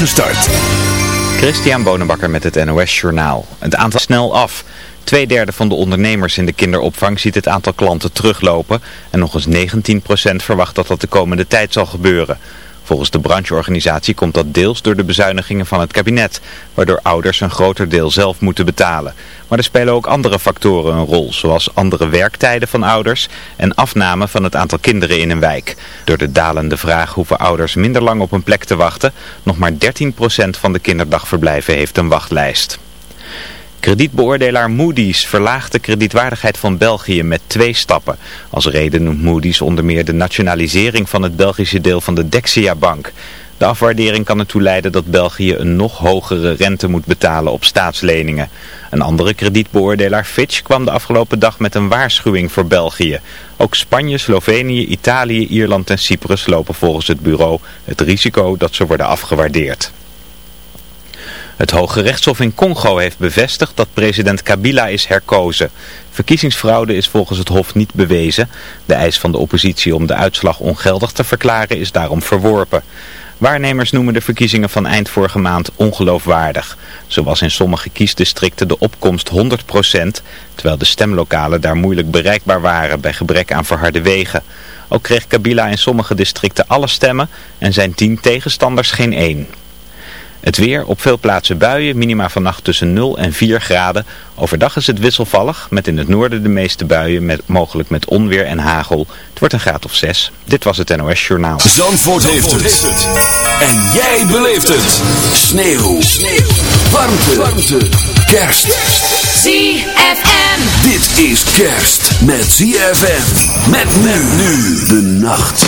Gestart. Christian Bonenbakker met het NOS Journaal. Het aantal snel af. Tweederde van de ondernemers in de kinderopvang ziet het aantal klanten teruglopen. En nog eens 19% verwacht dat dat de komende tijd zal gebeuren. Volgens de brancheorganisatie komt dat deels door de bezuinigingen van het kabinet, waardoor ouders een groter deel zelf moeten betalen. Maar er spelen ook andere factoren een rol, zoals andere werktijden van ouders en afname van het aantal kinderen in een wijk. Door de dalende vraag hoeven ouders minder lang op een plek te wachten. Nog maar 13% van de kinderdagverblijven heeft een wachtlijst. Kredietbeoordelaar Moody's verlaagt de kredietwaardigheid van België met twee stappen. Als reden noemt Moody's onder meer de nationalisering van het Belgische deel van de Dexia-bank. De afwaardering kan ertoe leiden dat België een nog hogere rente moet betalen op staatsleningen. Een andere kredietbeoordelaar Fitch kwam de afgelopen dag met een waarschuwing voor België. Ook Spanje, Slovenië, Italië, Ierland en Cyprus lopen volgens het bureau het risico dat ze worden afgewaardeerd. Het Hoge Rechtshof in Congo heeft bevestigd dat president Kabila is herkozen. Verkiezingsfraude is volgens het Hof niet bewezen. De eis van de oppositie om de uitslag ongeldig te verklaren is daarom verworpen. Waarnemers noemen de verkiezingen van eind vorige maand ongeloofwaardig. Zo was in sommige kiesdistricten de opkomst 100%, terwijl de stemlokalen daar moeilijk bereikbaar waren bij gebrek aan verharde wegen. Ook kreeg Kabila in sommige districten alle stemmen en zijn tien tegenstanders geen één. Het weer, op veel plaatsen buien, minima vannacht tussen 0 en 4 graden. Overdag is het wisselvallig, met in het noorden de meeste buien, met, mogelijk met onweer en hagel. Het wordt een graad of 6. Dit was het NOS Journaal. Zandvoort, Zandvoort heeft, het. En jij beleeft het. Sneeuw. Sneeuw. Warmte. Warmte. Kerst. ZFM. Dit is kerst met ZFM. Met men nu de nacht.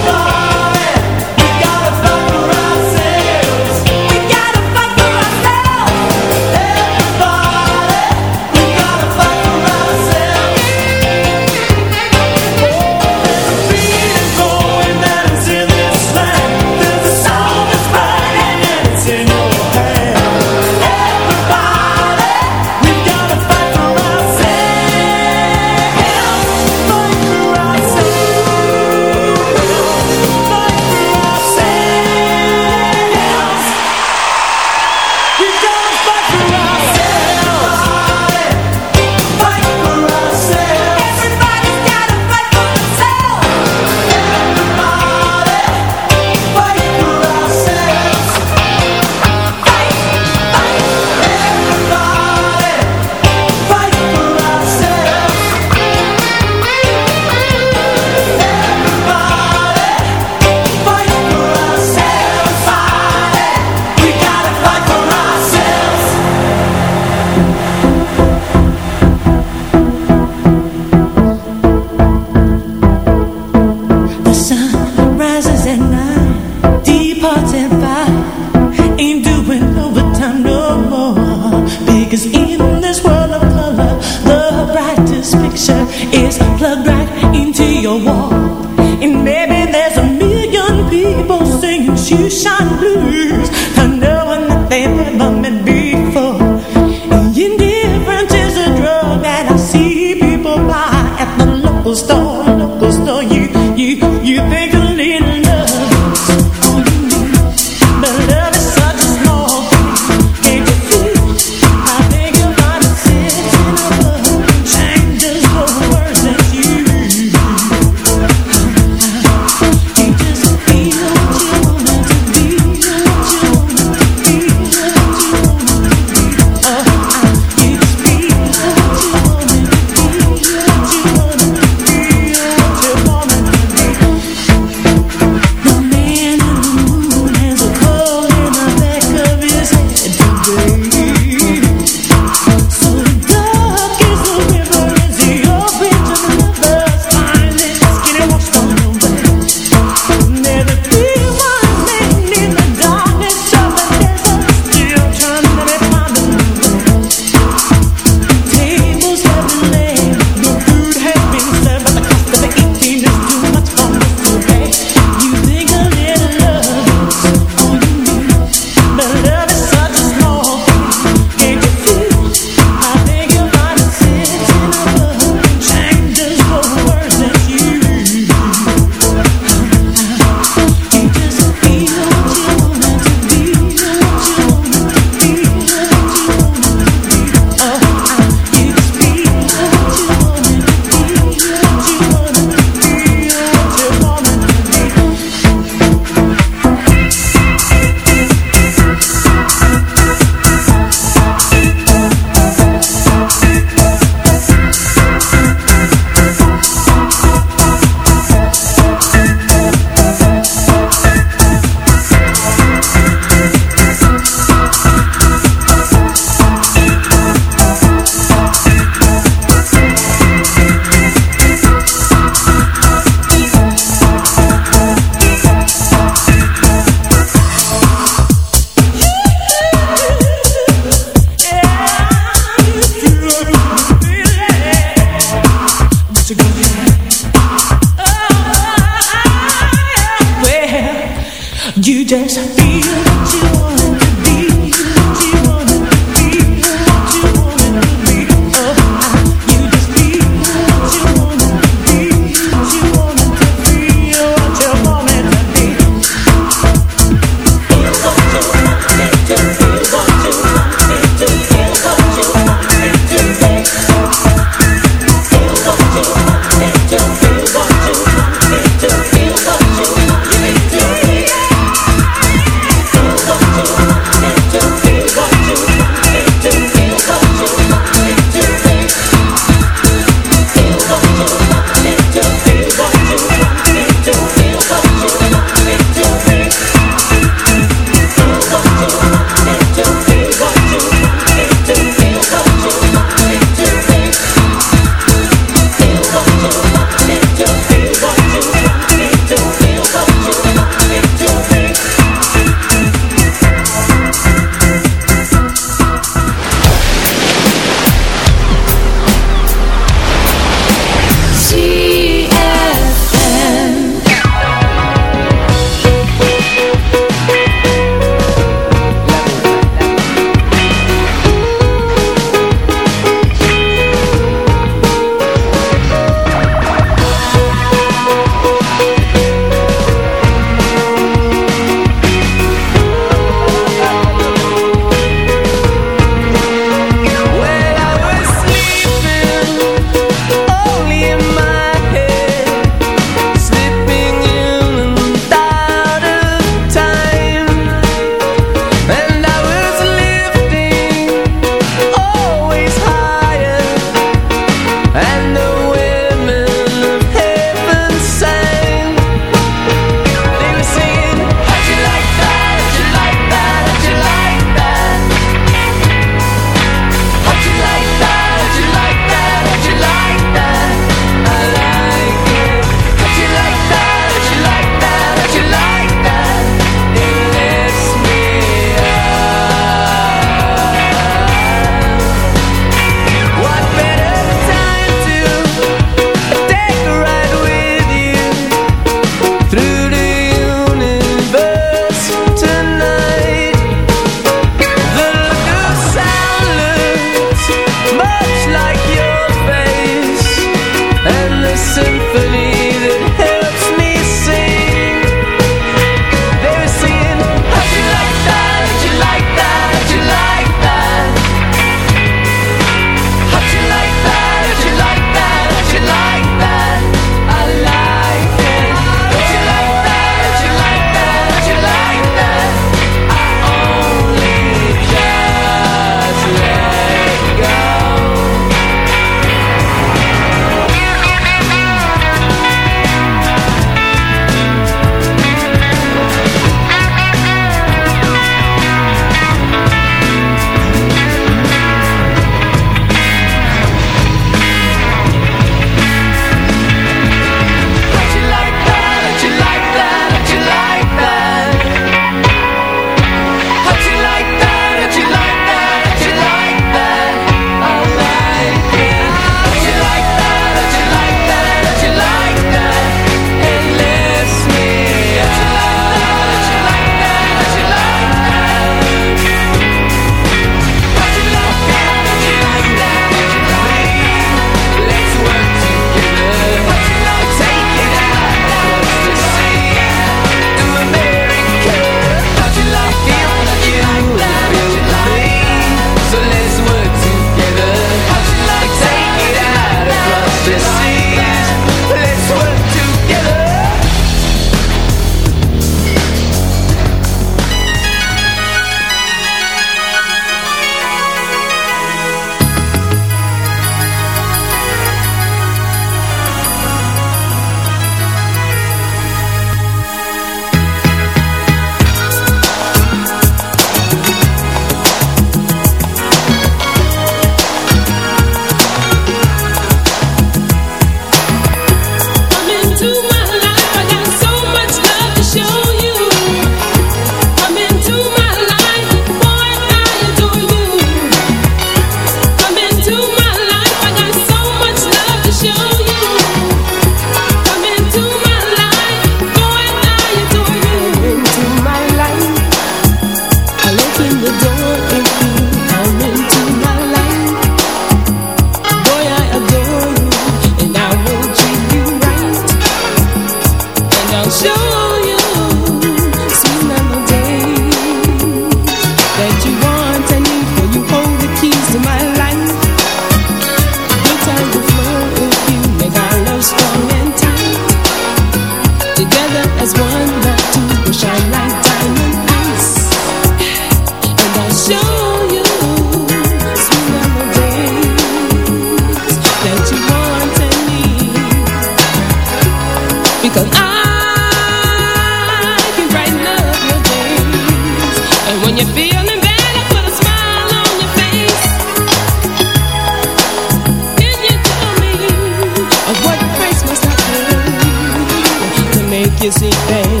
Price must I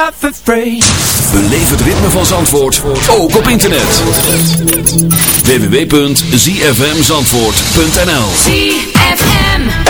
We leven free. Het ritme van Zandvoort, ook op internet. www.zfmzandvoort.nl ZFM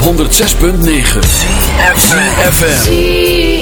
Op 106.9 CFFM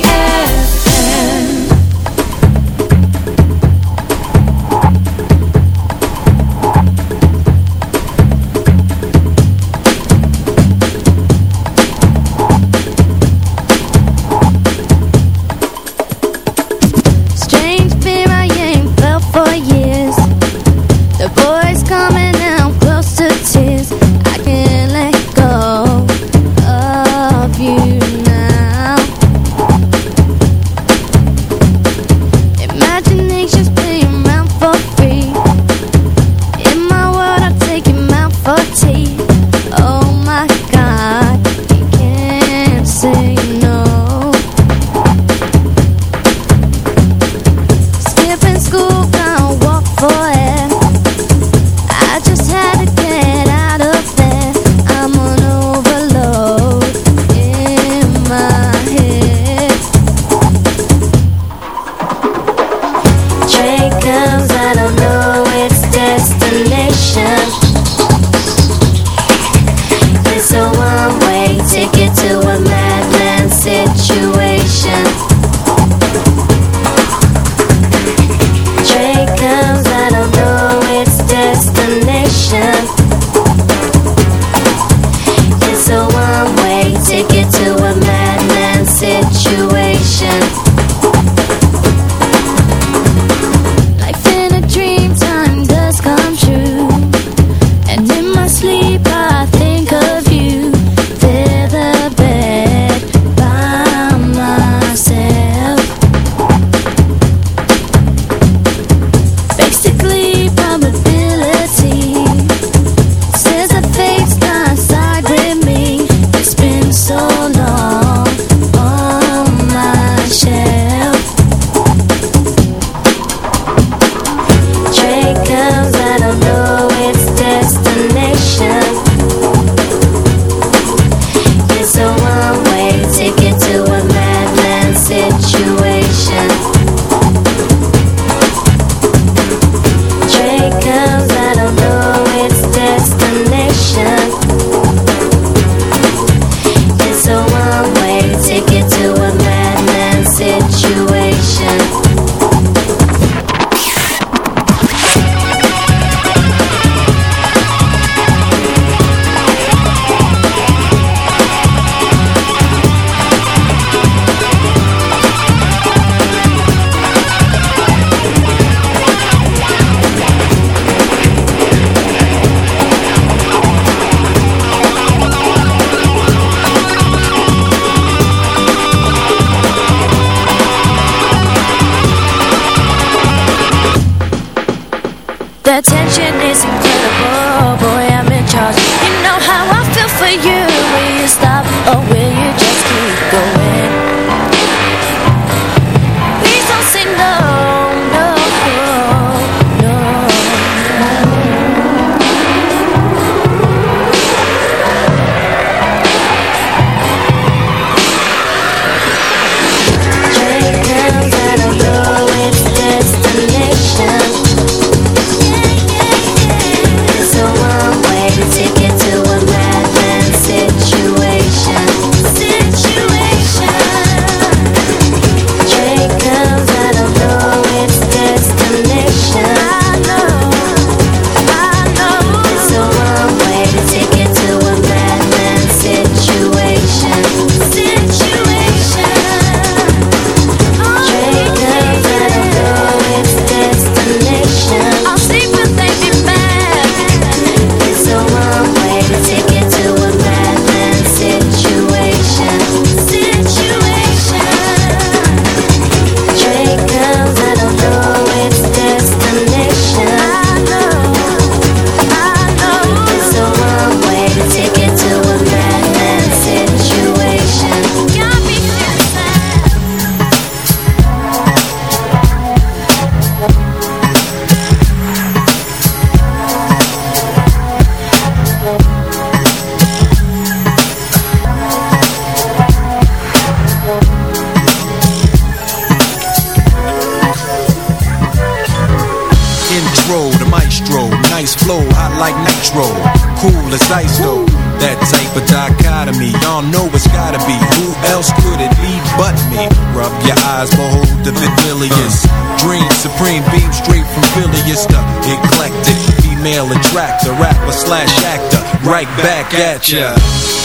right back at ya.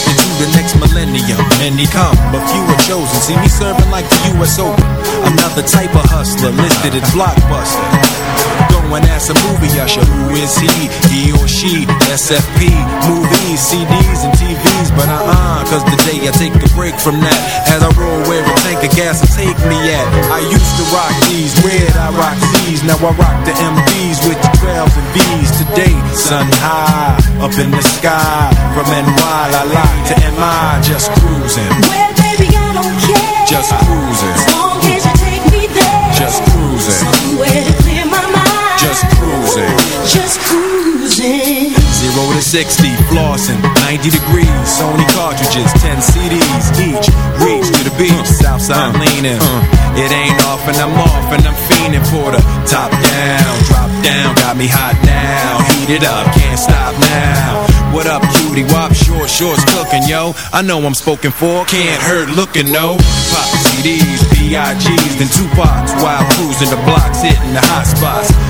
Into the next millennium, many come, but few are chosen. See me serving like the U.S. Open. the type of hustler listed as blockbuster. Going as a movie usher, who is he? He or she? SFP, movies, CDs, and TVs. But uh-uh, cause the day I take a break from that, as I roll where tank gas will take me at. I used to rock these, red I rock these. Now I rock the MVs with the 12s and V's. Today, sun high, up in the sky. From NY, la la to MI, just cruising. Well, baby, I don't care. Just cruising. As long as you take me there. Just cruising. Somewhere to clear my mind. Just cruising. Just cruising. Zero to 60, flossing, 90 degrees, Sony cartridges, 10 CDs each. Reach to the beach, uh, Southside leaning. Uh. It ain't off and I'm off and I'm fiending for the top down, drop down. Got me hot now, heat it up, can't stop now. What up, cutie? Wop, short shorts cooking, yo. I know I'm spoken for, can't hurt looking, no. Pop CDs, B.I.G.s, then Tupac's while cruising the blocks, hitting the hot spots.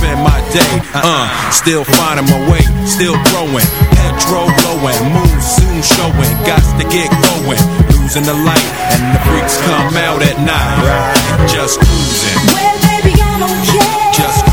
spend my day. Uh, still finding my way, still growing. Petrol blowing, moon soon showing. Got to get going. Losing the light, and the freaks come out at night. Just cruising, Well, baby, I don't care. just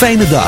fijne dag.